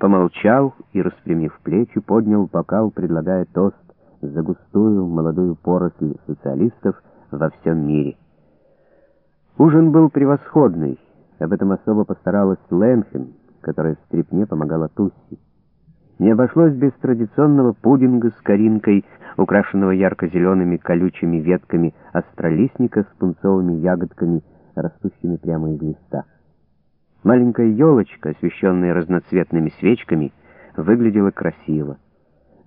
помолчал и, распрямив плечи, поднял бокал, предлагая тост за густую молодую поросль социалистов во всем мире. Ужин был превосходный, об этом особо постаралась Лэнхен, которая в стрипне помогала Тусси. Не обошлось без традиционного пудинга с коринкой, украшенного ярко-зелеными колючими ветками астролистника с пунцовыми ягодками, растущими прямо из листа. Маленькая елочка, освещенная разноцветными свечками, выглядела красиво.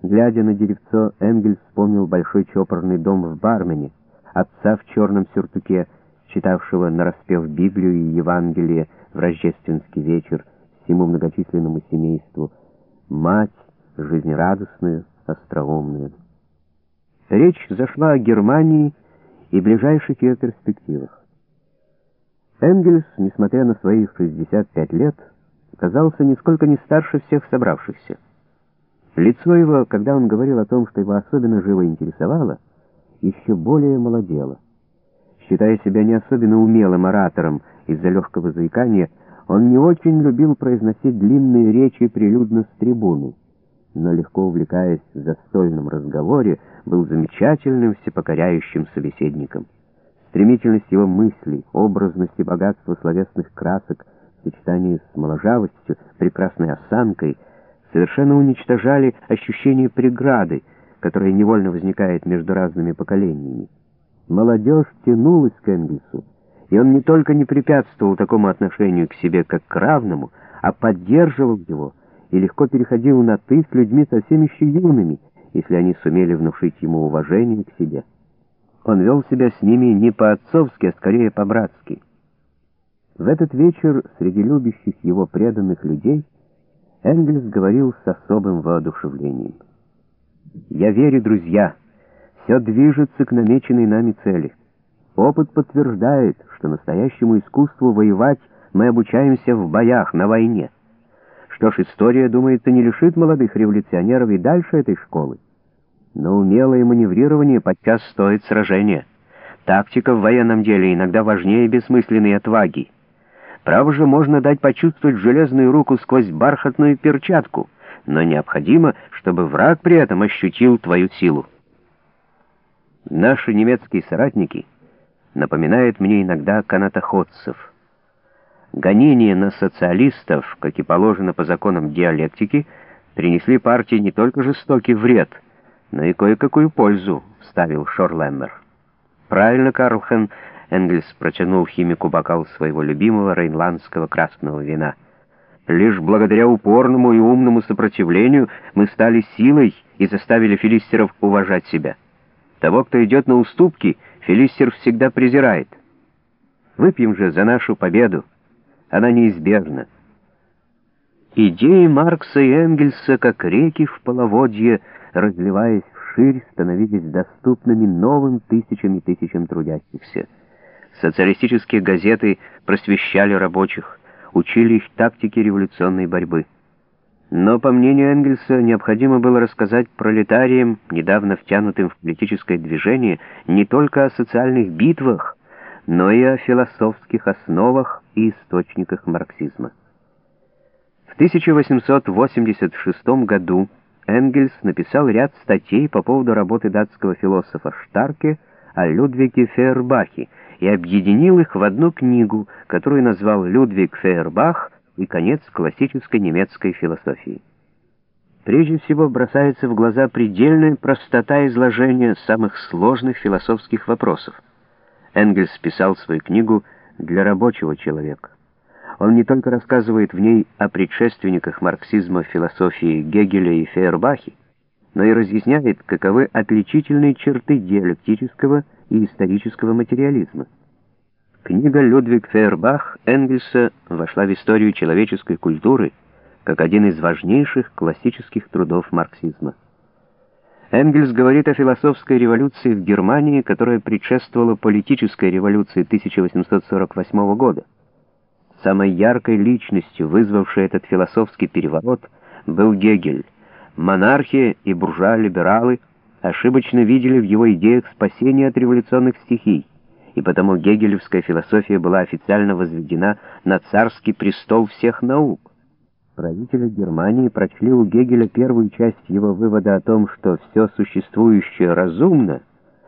Глядя на деревцо, Энгель вспомнил большой чопорный дом в Бармене, отца в черном сюртуке, читавшего нараспев Библию и Евангелие в рождественский вечер всему многочисленному семейству, мать, жизнерадостную, остроумную. Речь зашла о Германии и ближайших ее перспективах. Энгельс, несмотря на свои 65 лет, казался нисколько не старше всех собравшихся. Лицо его, когда он говорил о том, что его особенно живо интересовало, еще более молодело. Считая себя не особенно умелым оратором из-за легкого заикания, он не очень любил произносить длинные речи прилюдно с трибуны, но легко увлекаясь в застольном разговоре, был замечательным всепокоряющим собеседником. Стремительность его мыслей, образность и богатство словесных красок в сочетании с моложавостью, прекрасной осанкой совершенно уничтожали ощущение преграды, которое невольно возникает между разными поколениями. Молодежь тянулась к Энгельсу, и он не только не препятствовал такому отношению к себе как к равному, а поддерживал его и легко переходил на «ты» с людьми совсем еще юными, если они сумели внушить ему уважение к себе. Он вел себя с ними не по-отцовски, а скорее по-братски. В этот вечер среди любящих его преданных людей Энгельс говорил с особым воодушевлением. «Я верю, друзья!» Все движется к намеченной нами цели. Опыт подтверждает, что настоящему искусству воевать мы обучаемся в боях, на войне. Что ж, история, думается, не лишит молодых революционеров и дальше этой школы. Но умелое маневрирование подчас стоит сражения. Тактика в военном деле иногда важнее бессмысленной отваги. Право же можно дать почувствовать железную руку сквозь бархатную перчатку, но необходимо, чтобы враг при этом ощутил твою силу. Наши немецкие соратники напоминают мне иногда канатоходцев. Гонения на социалистов, как и положено по законам диалектики, принесли партии не только жестокий вред, но и кое-какую пользу, вставил Шорлеммер. Правильно, Карлхен, Энгельс протянул химику бокал своего любимого рейнландского красного вина. Лишь благодаря упорному и умному сопротивлению мы стали силой и заставили филистеров уважать себя. Того, кто идет на уступки, Филистер всегда презирает. Выпьем же за нашу победу. Она неизбежна. Идеи Маркса и Энгельса, как реки в половодье, разливаясь вширь, становились доступными новым тысячам и тысячам трудящихся. Социалистические газеты просвещали рабочих, учили их тактике революционной борьбы. Но, по мнению Энгельса, необходимо было рассказать пролетариям, недавно втянутым в политическое движение, не только о социальных битвах, но и о философских основах и источниках марксизма. В 1886 году Энгельс написал ряд статей по поводу работы датского философа Штарке о Людвиге Фейербахе и объединил их в одну книгу, которую назвал «Людвиг Фейербах и конец классической немецкой философии. Прежде всего бросается в глаза предельная простота изложения самых сложных философских вопросов. Энгельс писал свою книгу для рабочего человека. Он не только рассказывает в ней о предшественниках марксизма философии Гегеля и Фейербахе, но и разъясняет, каковы отличительные черты диалектического и исторического материализма. Книга Людвиг Фейербах Энгельса вошла в историю человеческой культуры как один из важнейших классических трудов марксизма. Энгельс говорит о философской революции в Германии, которая предшествовала политической революции 1848 года. Самой яркой личностью, вызвавшей этот философский переворот, был Гегель. Монархия и буржуа-либералы ошибочно видели в его идеях спасение от революционных стихий и потому гегелевская философия была официально возведена на царский престол всех наук. Правители Германии прочли у Гегеля первую часть его вывода о том, что все существующее разумно —